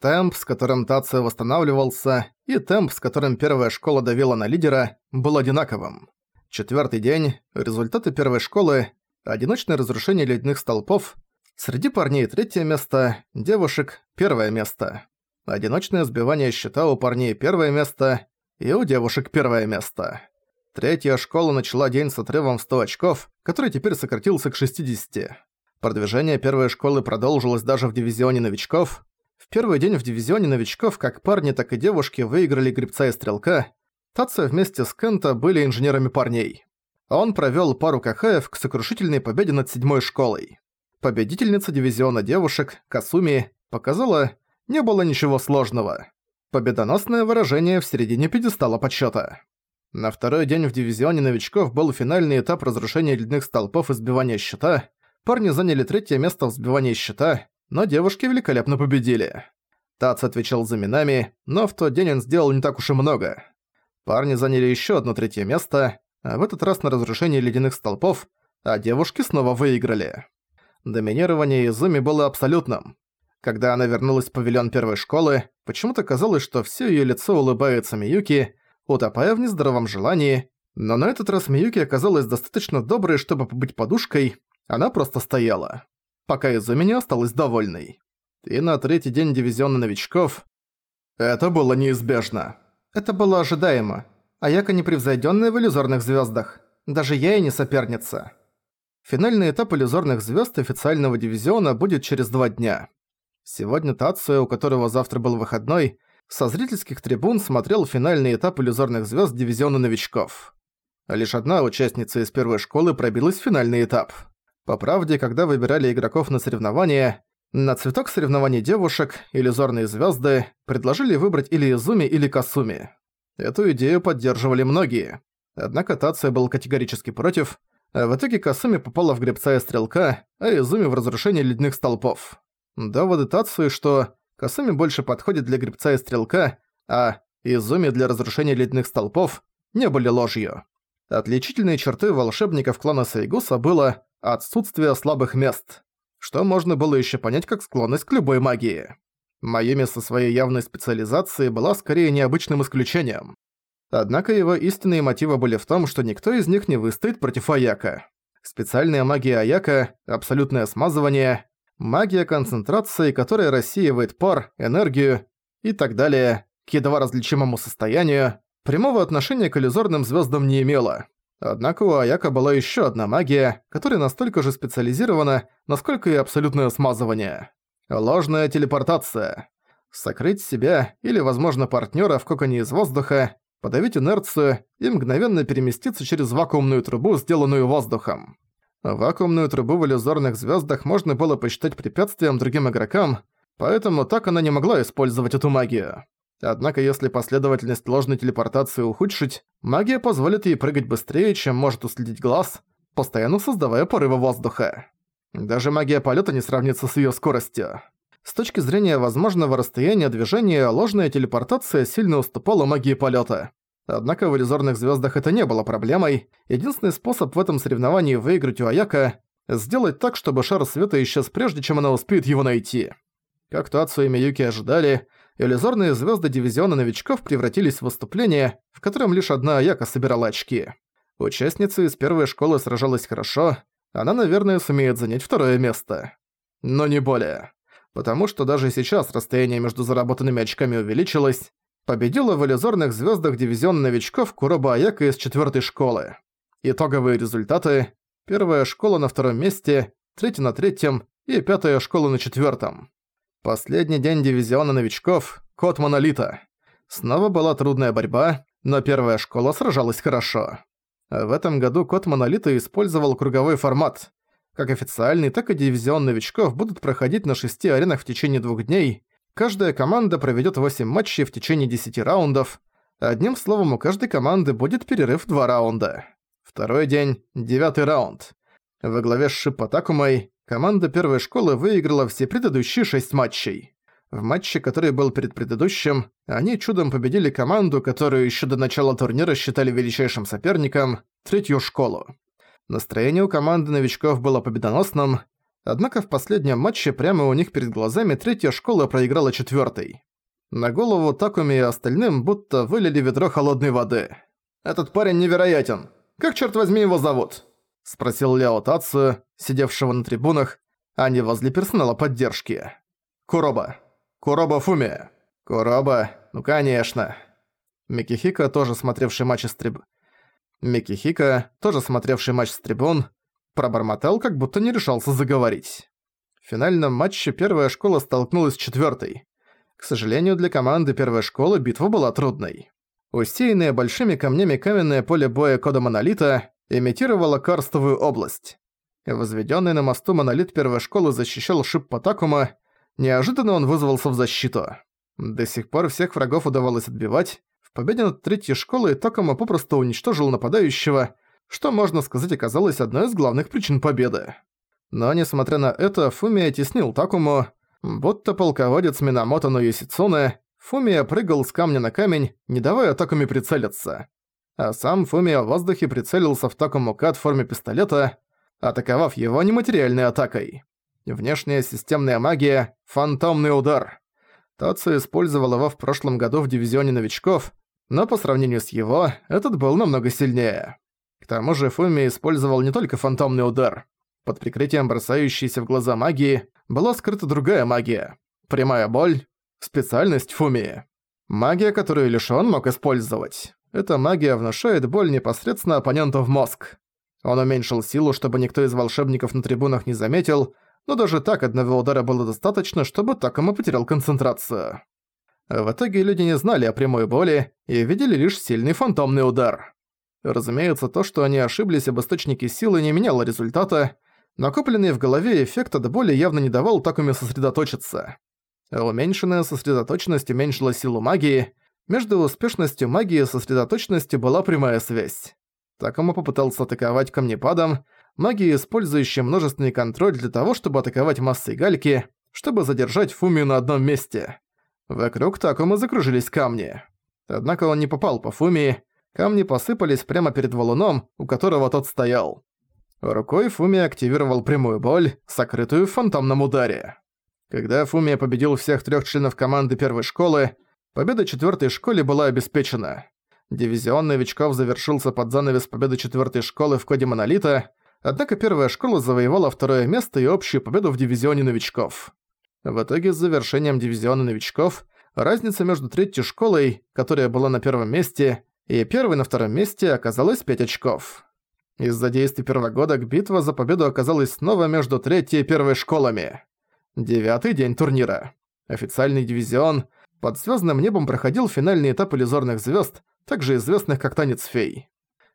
Темп, с которым Тацио восстанавливался, и темп, с которым первая школа давила на лидера, был одинаковым. Четвертый день, результаты первой школы, одиночное разрушение ледяных столпов, среди парней третье место, девушек первое место. Одиночное сбивание щита у парней первое место и у девушек первое место. Третья школа начала день с отрывом в 100 очков, который теперь сократился к 60. Продвижение первой школы продолжилось даже в дивизионе новичков. В первый день в дивизионе новичков как парни, так и девушки выиграли гребца и стрелка. Тация вместе с Кента были инженерами парней. Он провёл пару Кахаев к сокрушительной победе над седьмой школой. Победительница дивизиона девушек, Касуми, показала, не было ничего сложного. Победоносное выражение в середине пьедестала подсчёта. На второй день в дивизионе новичков был финальный этап разрушения ледяных столпов и сбивания щита. Парни заняли третье место в сбивании щита, но девушки великолепно победили. Тац отвечал за Минами, но в тот день он сделал не так уж и много. Парни заняли еще одно третье место, а в этот раз на разрушении ледяных столпов, а девушки снова выиграли. Доминирование Изуми было абсолютным. Когда она вернулась в павильон первой школы, почему-то казалось, что все ее лицо улыбается Миюки, утопая в нездоровом желании, но на этот раз Миюки оказалась достаточно доброй, чтобы побыть подушкой, она просто стояла. Пока Изуми не осталась довольной. И на третий день дивизиона новичков... Это было неизбежно. Это было ожидаемо. Аяка непревзойдённая в иллюзорных звёздах. Даже я и не соперница. Финальный этап иллюзорных звёзд официального дивизиона будет через два дня. Сегодня Тацуя, у которого завтра был выходной, со зрительских трибун смотрел финальный этап иллюзорных звезд дивизиона новичков. Лишь одна участница из первой школы пробилась в финальный этап. По правде, когда выбирали игроков на соревнования, на цветок соревнований девушек, иллюзорные звезды, предложили выбрать или Изуми, или Касуми. Эту идею поддерживали многие. Однако Тация был категорически против, а в итоге Касуми попала в гребца и стрелка, а Изуми в разрушение ледяных столпов. Доводы Тацию, что Касуми больше подходит для гребца и стрелка, а Изуми для разрушения ледяных столпов не были ложью. Отличительной чертой волшебников клана Сайгуса было отсутствие слабых мест, что можно было еще понять как склонность к любой магии. Майюми со своей явной специализацией была скорее необычным исключением. Однако его истинные мотивы были в том, что никто из них не выстоит против Аяка. Специальная магия Аяка, абсолютное смазывание, магия концентрации, которая рассеивает пар, энергию и так далее к едва различимому состоянию, прямого отношения к иллюзорным звездам не имела. Однако у Аяка была еще одна магия, которая настолько же специализирована, насколько и абсолютное смазывание. Ложная телепортация. Сокрыть себя или, возможно, партнера в коконе из воздуха, подавить инерцию и мгновенно переместиться через вакуумную трубу, сделанную воздухом. Вакуумную трубу в иллюзорных звездах можно было посчитать препятствием другим игрокам, поэтому так она не могла использовать эту магию. Однако если последовательность ложной телепортации ухудшить, магия позволит ей прыгать быстрее, чем может уследить глаз, постоянно создавая порывы воздуха. Даже магия полета не сравнится с ее скоростью. С точки зрения возможного расстояния движения, ложная телепортация сильно уступала магии полета. Однако в иллюзорных звездах это не было проблемой. Единственный способ в этом соревновании выиграть у Аяка – сделать так, чтобы шар света исчез прежде, чем она успеет его найти. Как Тацу и Миюки ожидали, иллюзорные звезды дивизиона новичков превратились в выступление, в котором лишь одна Аяка собирала очки. Участница из первой школы сражалась хорошо, она, наверное, сумеет занять второе место. Но не более. Потому что даже сейчас расстояние между заработанными очками увеличилось, победила в иллюзорных звездах дивизион новичков Куроба Аяка из четвертой школы. Итоговые результаты. Первая школа на втором месте, третья на третьем и пятая школа на четвертом. Последний день дивизиона новичков – Код Монолита. Снова была трудная борьба, но первая школа сражалась хорошо. В этом году Код Монолита использовал круговой формат. Как официальный, так и дивизион новичков будут проходить на шести аренах в течение двух дней, Каждая команда проведет 8 матчей в течение 10 раундов. Одним словом, у каждой команды будет перерыв в 2 раунда. Второй день – девятый раунд. Во главе с Шиппатакумой команда первой школы выиграла все предыдущие 6 матчей. В матче, который был перед предыдущим, они чудом победили команду, которую еще до начала турнира считали величайшим соперником – третью школу. Настроение у команды новичков было победоносным, Однако в последнем матче прямо у них перед глазами третья школа проиграла четвёртой. На голову Такуми и остальным будто вылили ведро холодной воды. «Этот парень невероятен. Как, черт возьми, его зовут?» – спросил Ляо Тацию, сидевшего на трибунах, а не возле персонала поддержки. «Куроба. Куроба Фуми. Куроба. Ну, конечно». Микихика, тоже смотревший матч с трибун. Микихика, тоже смотревший матч с трибун, пробормотал, как будто не решался заговорить. В финальном матче первая школа столкнулась с четвёртой. К сожалению, для команды первой школы битва была трудной. Усеянное большими камнями каменное поле боя кода Монолита имитировало карстовую область. Возведенный на мосту монолит первой школы защищал шип Потакума, неожиданно он вызвался в защиту. До сих пор всех врагов удавалось отбивать, в победе над третьей школой Такума попросту уничтожил нападающего, что, можно сказать, оказалось одной из главных причин победы. Но, несмотря на это, Фумия теснил Такому, будто полководец Минамото но Фумия прыгал с камня на камень, не давая Такуми прицелиться. А сам Фумия в воздухе прицелился в Такому Кат в форме пистолета, атаковав его нематериальной атакой. Внешняя системная магия – фантомный удар. Тацу использовал его в прошлом году в дивизионе новичков, но по сравнению с его, этот был намного сильнее. К тому же Фуми использовал не только фантомный удар. Под прикрытием бросающейся в глаза магии была скрыта другая магия. Прямая боль – специальность Фуми. Магия, которую лишь он мог использовать. Эта магия внушает боль непосредственно оппоненту в мозг. Он уменьшил силу, чтобы никто из волшебников на трибунах не заметил, но даже так одного удара было достаточно, чтобы Такому потерял концентрацию. В итоге люди не знали о прямой боли и видели лишь сильный фантомный удар. Разумеется, то, что они ошиблись об источнике силы, не меняло результата, накопленный в голове эффект от боли явно не давал Такуме сосредоточиться. Уменьшенная сосредоточенность уменьшила силу магии, между успешностью магии и сосредоточенностью была прямая связь. Такому попытался атаковать камнепадом, магией, использующей множественный контроль для того, чтобы атаковать массой гальки, чтобы задержать Фумию на одном месте. Вокруг Такому закружились камни. Однако он не попал по Фумии, камни посыпались прямо перед валуном, у которого тот стоял. Рукой Фумия активировал прямую боль, сокрытую в фантомном ударе. Когда Фумия победил всех трех членов команды первой школы, победа четвертой школе была обеспечена. Дивизион новичков завершился под занавес победы четвертой школы в коде Монолита, однако первая школа завоевала второе место и общую победу в дивизионе новичков. В итоге с завершением дивизиона новичков разница между третьей школой, которая была на первом месте, и первой на втором месте оказалась 5 очков. Из-за действий первогодок битва за победу оказалась снова между третьей и первой школами. Девятый день турнира. Официальный дивизион. Под звездным небом проходил финальный этап иллюзорных звезд, также известных как Танец Фей.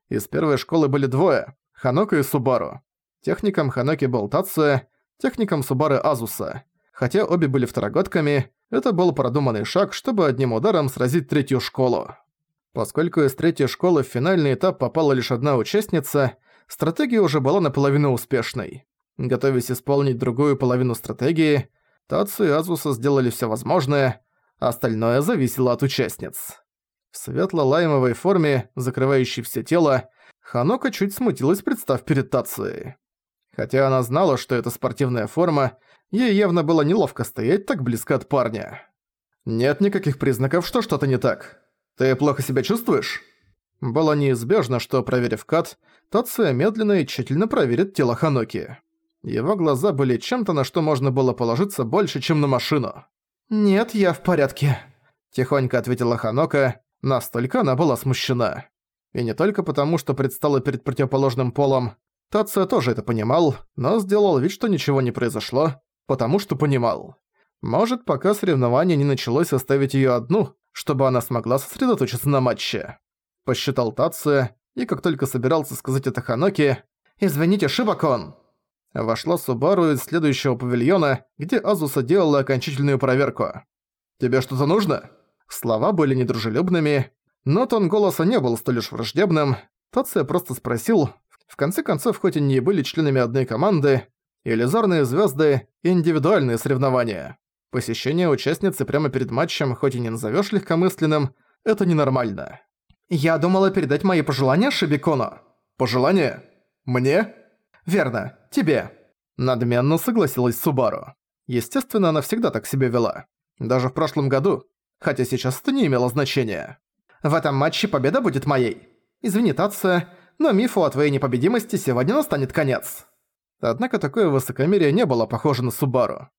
Из первой школы были двое – Ханока и Субару. Техником Ханоки был Тация, техником Субары Азуса. Хотя обе были второгодками, это был продуманный шаг, чтобы одним ударом сразить третью школу. Поскольку из третьей школы в финальный этап попала лишь одна участница, стратегия уже была наполовину успешной. Готовясь исполнить другую половину стратегии, Тацу и Азуса сделали все возможное, остальное зависело от участниц. В светло-лаймовой форме, закрывающей все тело, Ханока чуть смутилась, представ перед Тацией. Хотя она знала, что это спортивная форма, ей явно было неловко стоять так близко от парня. Нет никаких признаков, что что-то не так. Ты плохо себя чувствуешь? Было неизбежно, что, проверив кат, Тация медленно и тщательно проверит тело Ханоки. Его глаза были чем-то, на что можно было положиться больше, чем на машину. «Нет, я в порядке», – тихонько ответила Ханока, Настолько она была смущена. И не только потому, что предстала перед противоположным полом. Тация тоже это понимал, но сделал вид, что ничего не произошло, потому что понимал. Может, пока соревнование не началось, оставить её одну, чтобы она смогла сосредоточиться на матче. Посчитал Тация, и как только собирался сказать это Ханоки, «Извините, Шибакон!» Вошла Субару из следующего павильона, где Азуса делала окончательную проверку. «Тебе что-то нужно?» Слова были недружелюбными, но тон голоса не был столь уж враждебным. Тация просто спросил, в конце концов, хоть они и были членами одной команды, иллюзорные звезды – индивидуальные соревнования. Посещение участницы прямо перед матчем, хоть и не назовешь легкомысленным, это ненормально. «Я думала передать мои пожелания Шибикону». «Пожелания? Мне?» «Верно, тебе». Надменно согласилась Субару. Естественно, она всегда так себя вела. Даже в прошлом году. Хотя сейчас это не имело значения. В этом матче победа будет моей. Извини, Татсо, но мифу о твоей непобедимости сегодня настанет конец. Однако такое высокомерие не было похоже на Субару.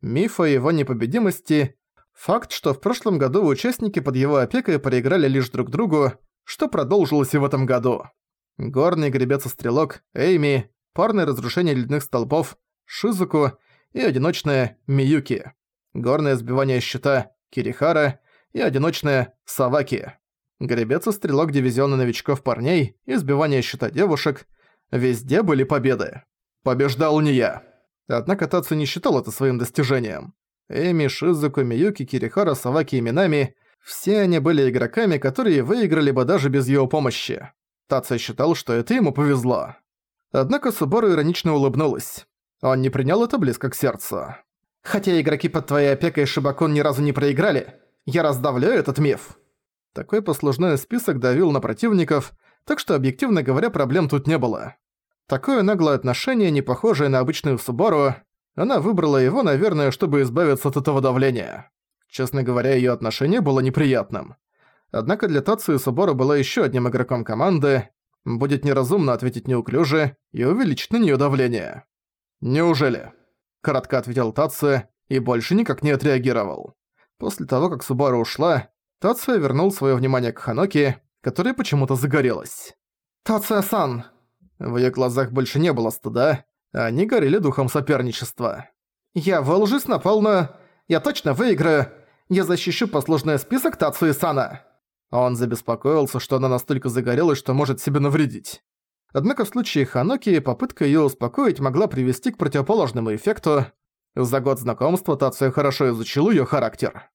Миф о его непобедимости – факт, что в прошлом году участники под его опекой проиграли лишь друг другу, что продолжилось и в этом году. Горный гребец и стрелок, Эйми, парное разрушение ледяных столпов, Шизуку и одиночное Миюки. Горное сбивание щита Кирихара и одиночное Саваки. Гребец и стрелок дивизиона новичков парней и сбивание щита девушек. Везде были победы. Побеждал не я. Однако Тацу не считал это своим достижением. Эми, Шизуку, Миюки, Кирихара, Саваки и Минами – все они были игроками, которые выиграли бы даже без его помощи. Тацу считал, что это ему повезло. Однако Субару иронично улыбнулась. Он не принял это близко к сердцу. «Хотя игроки под твоей опекой Шибакон ни разу не проиграли, я раздавлю этот миф». Такой послужной список давил на противников, так что, объективно говоря, проблем тут не было. Такое наглое отношение, не похожее на обычную Субару, она выбрала его, наверное, чтобы избавиться от этого давления. Честно говоря, её отношение было неприятным. Однако для Тацию Субару была ещё одним игроком команды. Будет неразумно ответить неуклюже и увеличить на неё давление. «Неужели?» – кратко ответил Тацию и больше никак не отреагировал. После того, как Субару ушла, Тацуя вернул своё внимание к Ханоки, которая почему-то загорелась. «Тацуя-сан!» В её глазах больше не было стыда, а они горели духом соперничества. «Я выложусь на полную... Я точно выиграю! Я защищу послужной список Тацуи-сана!» Он забеспокоился, что она настолько загорелась, что может себе навредить. Однако в случае Ханоки попытка её успокоить могла привести к противоположному эффекту. За год знакомства Тацуя хорошо изучил её характер.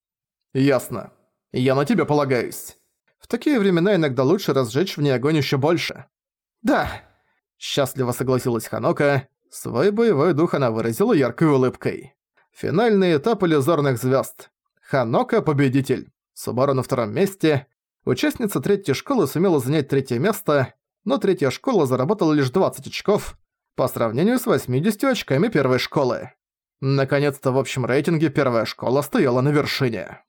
«Ясно. Я на тебя полагаюсь. В такие времена иногда лучше разжечь в ней огонь ещё больше». «Да!» Счастливо согласилась Ханока. Свой боевой дух она выразила яркой улыбкой. Финальный этап иллюзорных звезд. Ханока – победитель. Субару на втором месте. Участница третьей школы сумела занять третье место, но третья школа заработала лишь 20 очков по сравнению с 80 очками первой школы. Наконец-то в общем рейтинге первая школа стояла на вершине.